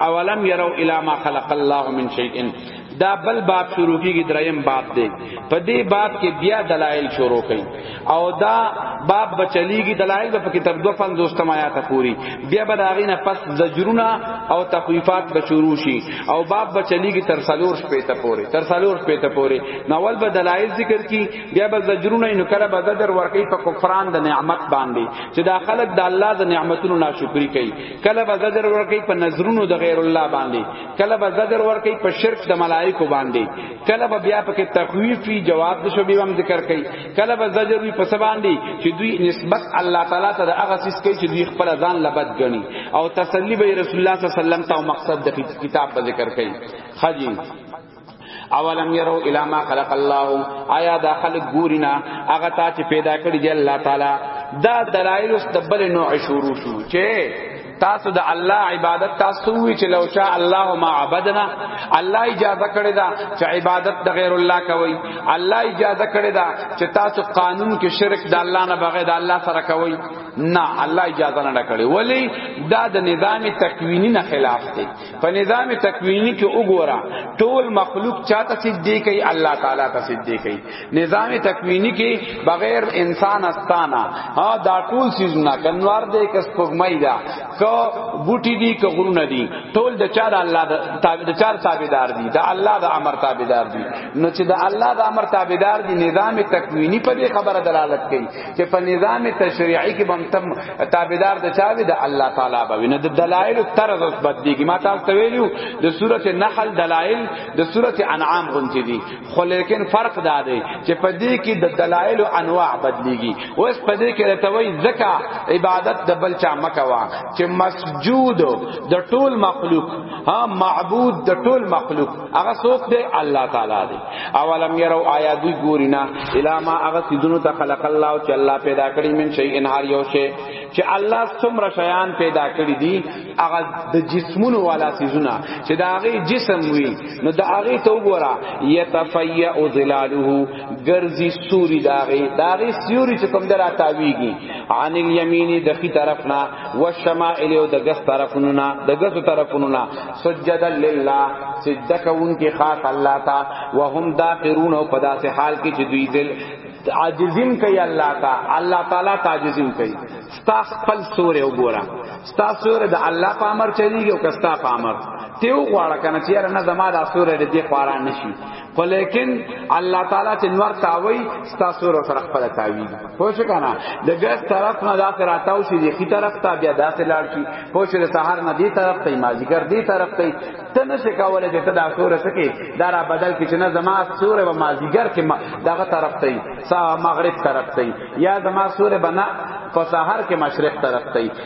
اولم يروا الى ما خلق الله من شيء دا بل باب شروع کیږي دریم باب دی په دې باب کې بیا دلایل شروع کړي او دا باب بچلیږي دلایل په کې تر 250 آیات پوری بیا به دا غینه پس زجرونه او تخویفات به شروع شي او باب بچلیږي تر سلور شپې ته پوری تر سلور شپې ته پوری نوول به دلایل ذکر کی بیا به زجرونه نو کله به زجر ورکی په کفران د نعمت باندې چې دا خلک د الله د نعمتونو ناشکری کوي کله به زجر ورکی په نظرونو د غیر الله باندې کله به زجر ورکی په شرک د ملائکو باندې کله به بیا پکې تخویفی جواب د شوبې هم ذکر کوي کله به زجر وی په سبا باندې چې دوی نسبت الله تعالی ته د هغه سیس کوي چې دوی خپل ځان لبد غني او تسلی به رسول الله صلی الله علیه وسلم ته مقصد د کتاب په ذکر کوي خجی اولم يرو الى ما خلق الله آیا دا خلق ګورینا هغه تا چې پیدا کړی دی الله تعالی دا دلایل اوس دبل نوع شروع شو چې تاسو د الله عبادت تاسو وی چې لو شاء الله ما عبدنا الله اجازه کړی دا چې عبادت د غیر الله کوي الله اجازه کړی دا چې تاسو قانون کې شرک د الله نه بغیر د الله سره کوي نه الله اجازه نه کړی ولی دا د نظام تکوینی نه خلاف دی په نظام تکوینی کې وګوره ټول مخلوق چاته سجدي کوي الله تعالی ته سجدي کوي نظام تکوینی کې بغیر انسان استانا ها دا ټول سيزونه کنوار دې کس پګمای دا کو بوټي دي کو غرونه دي ټول د چا د الله د چا تابعدار دي د الله د امر تابعدار دي نو چې د الله د امر تابعدار دي نظام تکوینی په دې خبره دلالت کوي چې په نظام تشریعي کې بم تم تابعدار د چا وي د الله تعالی به نه د دلایل طرز اوس بدلیږي ما تاسو ته ویلو د سورته نحل دلایل د سورته انعام غونتی دي خو لیکن فرق دا دی چې په دې کې د دلایل انواع بدلیږي اوس په دې کې راته وایي زکا عبادت د بل چا مکوا چې مسجود د ټول مخلوق ها معبود د ټول مخلوق هغه څوک دی الله تعالی دی اولم يرو آیا دوی ګوري نه الا ما هغه سيدونو ته خلق الله او چې الله پیدا کړی من شي ان هر یو شی چې الله څومره شیان پیدا کړی دي هغه د جسمونو والا سيزونه چې دا هغه جسم وي نو دا هغه ته وګوره يتفيا ظلاله ګرځي سوري دا هغه دا هغه سوري چې کوم درا تاویږي عن اليمين دخي طرفنا والشمائل او دغس طرفنا دغس طرفنا سجدا لله سجده کوونکې خاص الله تا وهم داخرون او په داسې حال کې چې دوی ذل عاجزیم کوي الله تا الله تعالی تعجزیم کوي ستا خپل سورې وګوره ستا سورې د الله په امر چلیږي او کستا په امر تیو غواړه کنه چې یاره نه زما د سورې دې خواران نشي خو لیکن الله تعالی چې نور تاوي ستاسو ور سره خپل تاوي پوه شو کنه د ګس طرف نه دا سره تاو شي د خي طرف ته بیا دا سره لاړ شي پوه شو د سحر نه دی طرف ته مازیګر دی طرف ته ته نه شي کولای چې ته دا سور سکے دا را بدل کې چې نه زما سور و مازیګر کې دغه طرف ته سا مغرب طرف ته یا زما سور بنا په سحر کې مشرق طرف ته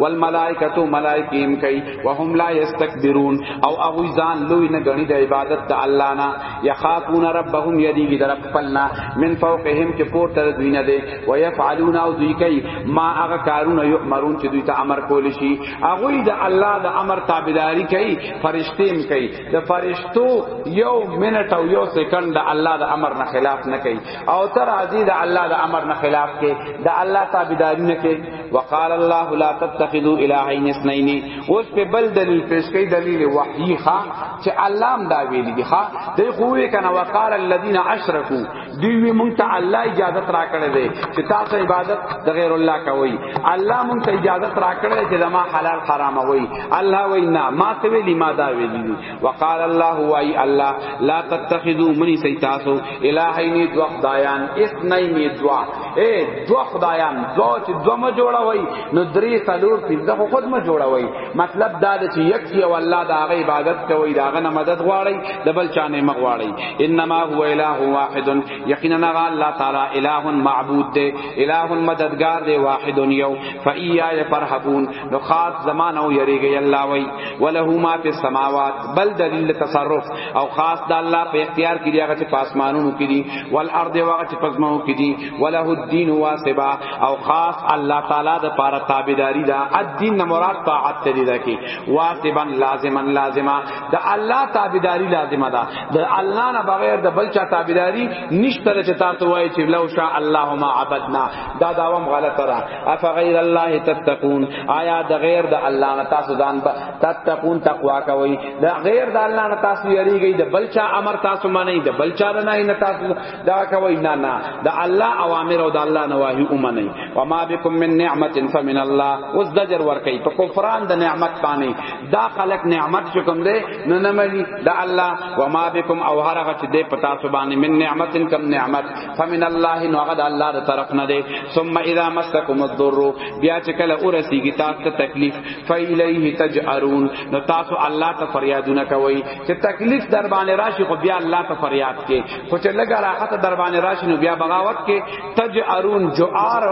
والملائکه ملائکه هم کوي وهم لا یستكبرون او هغه ځان لوی نه غني د عبادت د الله نه یخافون ربهم یریږي در خپلنا من فوقهم چې پور تر دوی نه دي و یفعلون او دوی کوي ما هغه کارونه یؤمرون چې دوی ته امر کول شي هغه د الله د امر تابعداري کوي فرشتي هم کوي د فرشتو یو منټ او یو سکند د الله د امر نه خلاف نه کوي او تر عزیز الله د امر نه خلاف کوي د الله تابعداري نه کوي وقال الله لا تتخذوا الهين اثنين اوس په بل دلیل پیش کوي دلیل وحی ښا چې الله هم دا ویلي دي ښا دی خو وی کنه وقال الذين اشركوا دی وی مونږ ته الله اجازه را کړې ده چې تاسو عبادت د غیر الله کوي الله مونږ ته اجازه را کړې چې زما حلال حرام وي الله وینا ما ته ویلی ما دا ویلی وقال الله وای الله لا تتخذوا منی سیتاسو الہین دو خدایان اسنین دوا اے دو خدایان دو چې دو ما جوړا وای نو درې سلور پنځه خو خود ما جوړا وای مطلب دا چې یک یو الله دا غي عبادت کوي دا غنه مدد غواړي د بل چانه مغواړي انما هو اله واحد یقینا الله تعالی اله معبود دی اله مددگار دی واحد یو فایا فرحبون نو خاص زمانه او یریږي الله وای وله ما فی السماوات بل دلیل تصرف او خاص د الله په اختیار کې دی هغه چې پاسمانونو کې دی والارض هغه چې پزماو کې دی وله الدین واسبا او خاص الله تعالی د پاره تابعداری دا الدین نه مراد طاعت ته دی راکی واسبا لازما لازما د الله تابعداری لازمه ده د الله نه بغیر د بل چا تابعداری نشته چې تاسو وای چې لو شاء الله ما عبدنا دا داوام غلطه ده اف غیر الله تتقون آیا د غیر د الله نه تاسو ځان تتقون تقوا کوي د غیر د الله نه تاسو یریږي د بلچا امر تاسو معنی د بلچا نه نه تاسو دا کوي نه نه د الله اوامر او د الله نواهی اومنه و ما بكم من نعمت فمن الله اوس دجر ور کوي په کفران د نعمت باندې دا خلق نعمت شکم دے نو نملی دا الله و ما بكم او هرغه چې دې پتا سو باندې من نعمت کم نعمت فمن الله نو هغه د الله تر طرف نه دی ثم اذا مسكم الضر بیا چې کله ورسیږي تاسو ته تکلیف فإليه تجأرون نو تاسو الله ته فریادونه کوي چې تکلیف در باندې راشي خو بیا الله ته فریاد کوي خو چې لګا راحت در باندې راشي نو بیا بغاوت کوي تجأرون جوار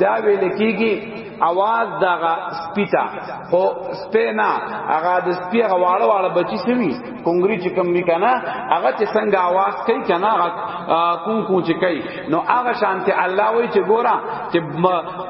دا ویل کیږي اواز دغه سپیتا خو سپینا هغه د سپی هغه واړه واړه بچی سوي کنګری چې کم وی کنه هغه چې څنګه आवाज کوي کنه هغه کون کو چې کوي نو هغه شانته الله وای چې ګورا چې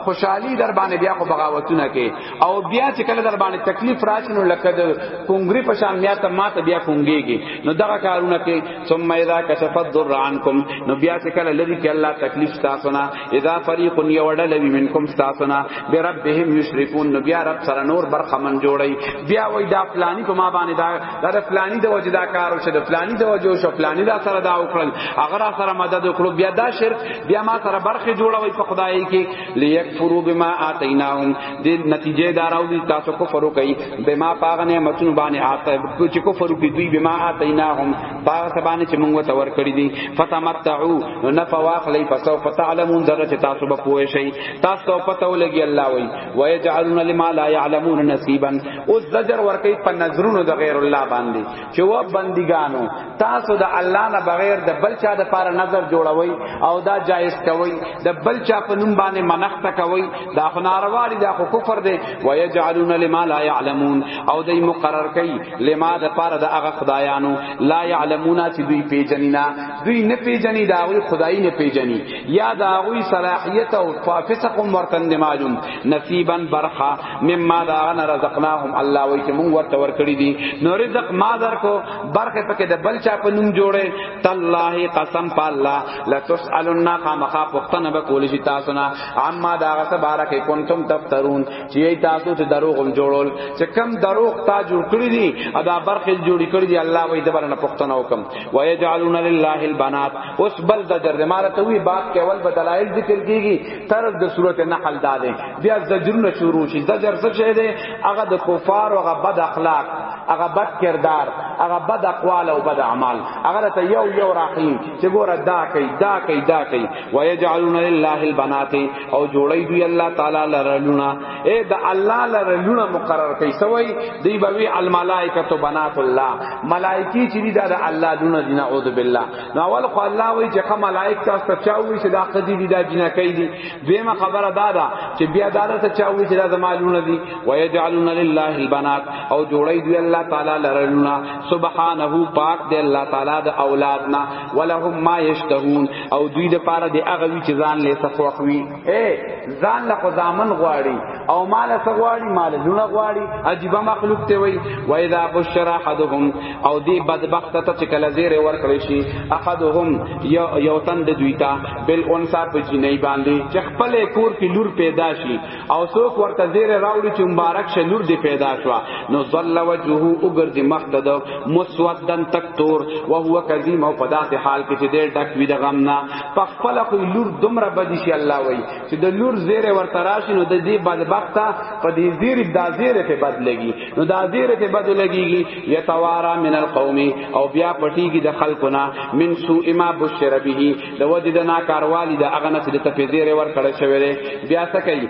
خوشحالي در باندې بیا خو بغاوتونه کوي او بیا چې کله در باندې تکلیف راشي نو لکه د کنګری په شان بیا ته ماته بیا کنګيږي نو دغه کارونه کوي ثم اذا کشف الضر عنكم نو بیا چې کله لری کې الله تکلیف تاسو نه اذا فريق يوړل منکم تاسنا بربهم یشرکون نو بیا رب سره نور برخمن جوړی بیا وای دا فلانی په ما باندې دا دا فلانی د وجه دا کارو شه د فلانی د وجه شو فلانی دا سره دا وکړل اگر سره مدد وکړو بیا دا شرک بیا ما سره برخه جوړوي په خدای کې لیکفروا بما اتیناهم د نتیجه داراو دي تاسو کو فرو کوي بما پاغ نعمتونو باندې آتا چې کو فرو کوي دوی بما اتیناهم پاغ سبانه چې موږ ته ور کړی دي فتمتعو نو نه فواخلی پسو فتعلمون ذره چې تاسو به پوه شئ تاسو پته ولګي الله وای ويجعلون لما لا يعلمون نصيبا او زجر ورکی په نظرونو د غیر الله باندې چې و بندګانو تاسو د الله نه بغیر د بل چا د پاره نظر جوړوي او دا جایز کوي د بل چا په نوم باندې منښت کوي دا خناروالي دا خو کفر دی ويجعلون لما لا يعلمون او دای مقرر کوي لما د پاره د هغه خدایانو لا يعلمون چې دوی پیجنینا دوی نه پیجنی دا غوی خدای نه پیجنی یا دا غوی صلاحیت او فافسق ورتند معلوم نصیبا برخا مما دا انا رزقناهم الله وای چې مونږ ورته ورکړی دي نو رزق ما درکو برخه پکې د بل چا په نوم جوړه تالله قسم په الله لا تسالون خامخا پختنه به کول شي تاسو نه عما دا غته بارک کنتم تفترون چې تاسو ته دروغ جوړول چې کم دروغ تا جوړ کړی دي ادا برخه جوړی کړی دي الله وای د بل نه پختنه وکم ويجعلون لله البنات اوس بل زجر دی مال ته وی باب کې اول بدلایل ذکر کیږي تر د سورته نحل دا دی بیا زجرونه شروع شي زجر څه شی دی هغه د کفار او هغه بد اخلاق هغه بد کردار هغه بد اقوال او بد اعمال هغه ته یو یو راخی چې ګوره دا کوي دا کوي دا کوي ويجعلون لله البنات او جوړي دوی الله تعالی لرلونه اے د الله لره لونه مقرر کړي سوی دی بوي الملائکۃ بنات الله ملائکی چې دی د الله لونه دینه اعوذ بالله نو اول خو الله وی چې کوم ملائک تاسو ته چاوي چې دا خدي دی دا جنا کوي دی دیمه خبره دا ده چې بیا دا ته چاوي چې دا د مالونه دی ويجعلون لله البنات او جوړي دی الله تعالی لره لونه سبحانه پاک دی الله تعالی د اولادنا ولهم ما یشتهون او دوی د پاره دی هغه چې ځان لې تفوخوي اے ځان له خدامن غواړي او مال څه غواړي مال لونه غواړي عجیب مخلوق ته وای و اذا بشر احدهم او دی بدبخت ته چې کله زیر ور کړی شي احدهم یو یو تن د دوی ته بل انسا په جنې باندې چې خپل کور کې لور پیدا شي او څوک ورته زیر راوړي چې مبارک شه لور دی پیدا شو نو ظل وجهه وګرځ مخدد مسودن تک تور وهو کظیم او پداسه حال کې چې ډیر ډک وی د غم نه پخپل خو لور دومره بدی شي الله وای چې د لور زیره ورته راشي نو د دې بدبخته په دې زیره د زیره په بد لګي نو د زیره په بد لګيږي یتوارا من القوم او بیا پټیږي د خلقنا من سوء ما بشر به د ودی د ناکاروالي د اغنه چې ته په زیره ور کړه شوی دی بیا څه کوي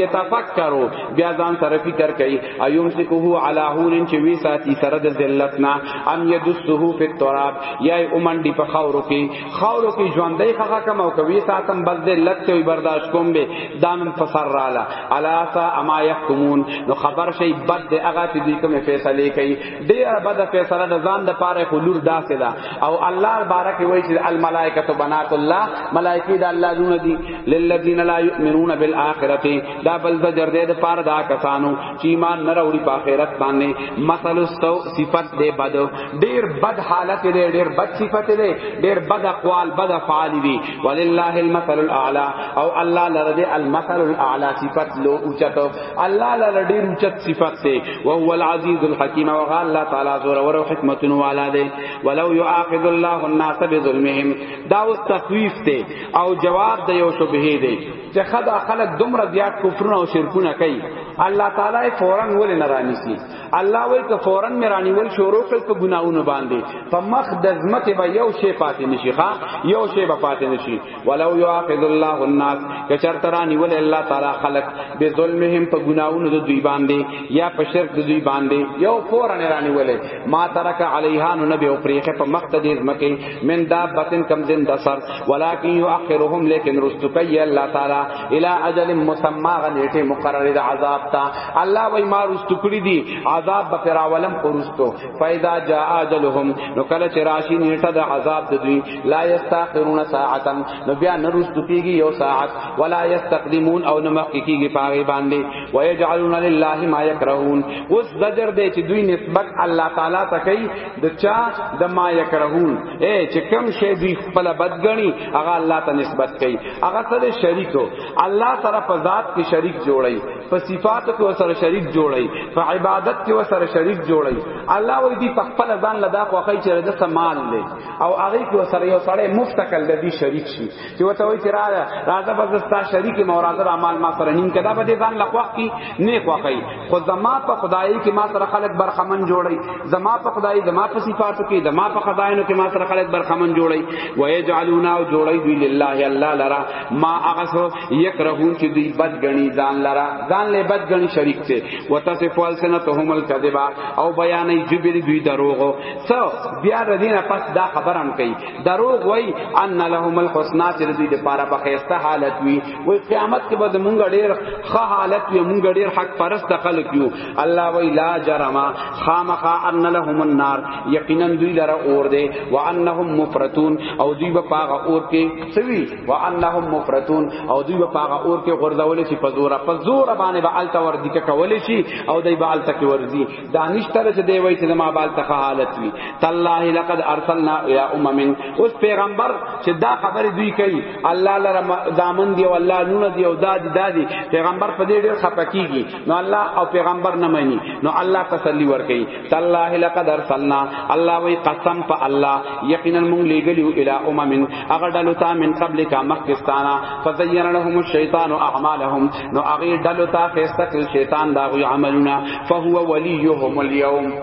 یتفکروا بیا ځان سره فکر کوي ایوم سکه علی هون چې وی ساتي سره د ذلتنا ام یدسه فی التراب یا اومن دی په خاورو کې خاورو کې ژوندۍ خخه کم او کوي ساتم بس دې لک ته برداشت کوم به دانن فسر رااله الاسا اما يحكمون نو خبر شي بد دې هغه چې دې کوم فیصله کوي ډېر بد فیصله د ځان د پاره خلور داسې ده او الله بارک وایي چې الملائکه بنات الله ملائکه د الله دونه دي للذین لا یؤمنون بالآخرته دا بل زجر دې د پاره دا کسانو چې ایمان نه راوړي په آخرت باندې مثل السو صفت دې بدو ډیر بد حالت دی ډیر بد صفت دی ډیر بد اقوال بد افعال دی ولله المثل الاعلى او الله لرد المثل الاعلى صفت لو اوچت الله لرد ډیر اوچت صفت دی او هو العزیز الحکیم او الله تعالی زور او حکمت والا دی ولو یؤاخذ الله الناس بظلمهم دا او تخویف دی او جواب دی او شبهه دی چې خدا خلق دومره زیات کفرونه او شرکونه کوي الله تعالی فورا ولې نه رانیسی الله وای که فورا مرانیول شروع کړ په ګناونو باندې په مخ د ځمکه به یو شی پاتې نشي ښا یو شی به پاتې نشي ولو یاخذ الله الناس که چرته رانیول الله تعالی خلق به ظلمهم په ګناونو د دوی باندې یا په شرک د دوی باندې یو فورا رانیول ما ترک علیها نو نبی او پریخه په مخ د ځمکه من دابتن کم زنده سر ولکن یؤخرهم لیکن رستکی الله تعالی الى اجل مسمى غنیټه مقرره د عذاب تا الله وای ما رست کړی دی عذاب به پراولم پرستو فاذا جاء اجلهم نو کله چې راشي نیټه د عذاب د دوی لا یستاخرون ساعتا نو بیا نه رست کیږي یو ساعت ولا یستقدمون او نه مخ کیږي پاغي باندې ويجعلون لله ما یکرهون اوس دجر دې چې دوی نسبت الله تعالی ته کوي د چا د ما یکرهون اے چې کم شی دی خپل بدګنی هغه الله ته نسبت کوي هغه سره شریک الله سره په ذات کې شریک جوړي په صفات کې سره شریک جوړي په عبادت کې سره شریک جوړي الله وې دی په خپل ځان لدا خو خی چې رده سمال لې او هغه کې سره یو سره مفتکل د دې شریک شي چې وته وای چې راځه راځه بس ستا شریک مورازه اعمال ما سره نیم کدا به دې ځان لقوا کی نه خوخی خو زما په خدای کې ما سره خلق برخمن جوړی زما په خدای زما په صفاتو کې زما په خدایانو کې ما سره خلق برخمن جوړی و یجعلون او جوړی دی لله الله لرا ما اغسو یکرهون چې دی بد غنی ځان لرا ځان له بد غنی شریک ته وتصف السنتهم الكذبا او بیانې جبر دوی دروغو سو بیا ردینه پس دا خبرم کوي دروغ وای ان لهم الحسنا چې دوی د پاره په خیسته حالت وي وای قیامت کې به مونږ ډیر ښه حالت وي مونږ ډیر حق پرست خلک یو الله وای لا جرما خامخا ان لهم النار یقینا دوی لره اور دی وانهم مفرتون او دوی به پاغه اور کې سوي وانهم مفرتون او دوی به پاغه اور کې غرزول شي په زور په زور باندې به الته ور دي کولې شي او دوی به الته کې ورزي دانش تر چې دی وای چې زما بال ته حالت وی تالله لقد ارسلنا الى امم اوس پیغمبر چې دا خبره دوی کوي الله لره دامن دی او الله نونه دی او دادی دادی پیغمبر په دې ډېر خپکیږي نو الله او پیغمبر نه مانی نو الله تسلی ورکړي تالله لقد ارسلنا الله وی قسم په الله یقینا مونږ لګلیو الى امم اگر دلتا من قبل کا مخکستانا فزین لهم الشیطان اعمالهم نو هغه ډلو ته خسته کړ شیطان دا غوی عملونه فهو ولیهم اليوم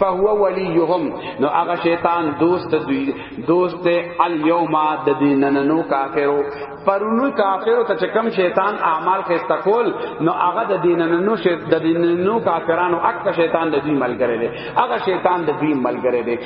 فهو ولیهم نو هغه شیطان دوست دوی دوست الیوم د دیننو کافرو پرونو کافرو ته چکم شیطان اعمال خسته کول نو هغه د دیننو شیط د دیننو کافرانو اک شیطان د دوی ملګری دی هغه شیطان د دوی ملګری دی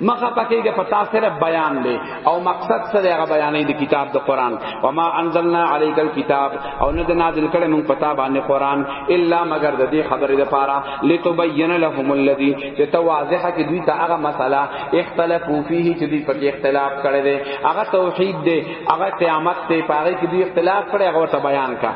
مخه پکېږي په تاسو سره بیان دی او مقصد سره هغه بیانې د کتاب د قران و ما انزلنا عليك الكتاب او نه نازل کړي موږ پتا باندې قران الا مگر د دې خبرې لپاره لتبين لهم الذي چې ته واضح کې دوی ته هغه مسله اختلافو فيه چې دوی پکې اختلاف کړي دي هغه توحید دی هغه قیامت دی پاره کې دوی اختلاف کړي هغه ته بیان کا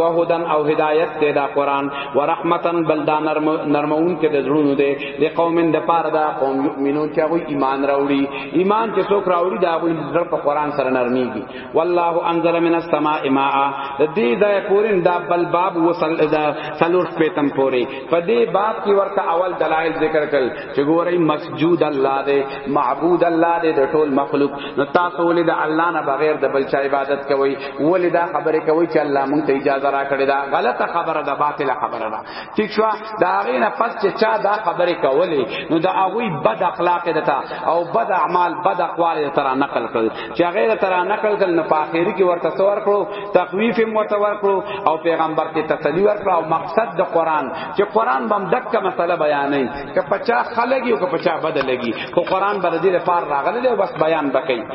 و هدن او هدایت دی دا قران ورحمتن بلدان نرمون کې د زړونو دی د قوم د پاره دا قوم یؤمنون چې هغه ایمان راوړي ایمان چې څوک راوړي دا هغه زړه په قران سره نرميږي والله انزل من السماء ماء د دې ځای پورې دا بل باب وصل دا سلور پیتم پورې په دې باب کې ورته اول دلایل ذکر کړل چې ګورئ مسجود الله دې معبود الله دې د ټول مخلوق نو تاسو ولې د الله نه بغیر د بل چا عبادت کوئ ولې دا خبره کوئ چې الله مونږ ته اجازه راکړې دا غلطه خبره ده باطله خبره ده ٹھیک شو دا غي نه پس چې چا دا خبره کولې نو دا هغه بد اخلاق دتا او بد اعمال بد اقوال تر نقل کړ چې غیر تر نقل کړ نو په اخر کې ورته څور کړو تخویف هم ورته ور کړو او پیغمبر ته تسلی ور کړو او مقصد د قران چې قران بم دک مسله بیانې که پچا خلګي او که پچا بد لګي خو قران بر دې لپاره راغلی او بس بیان بکې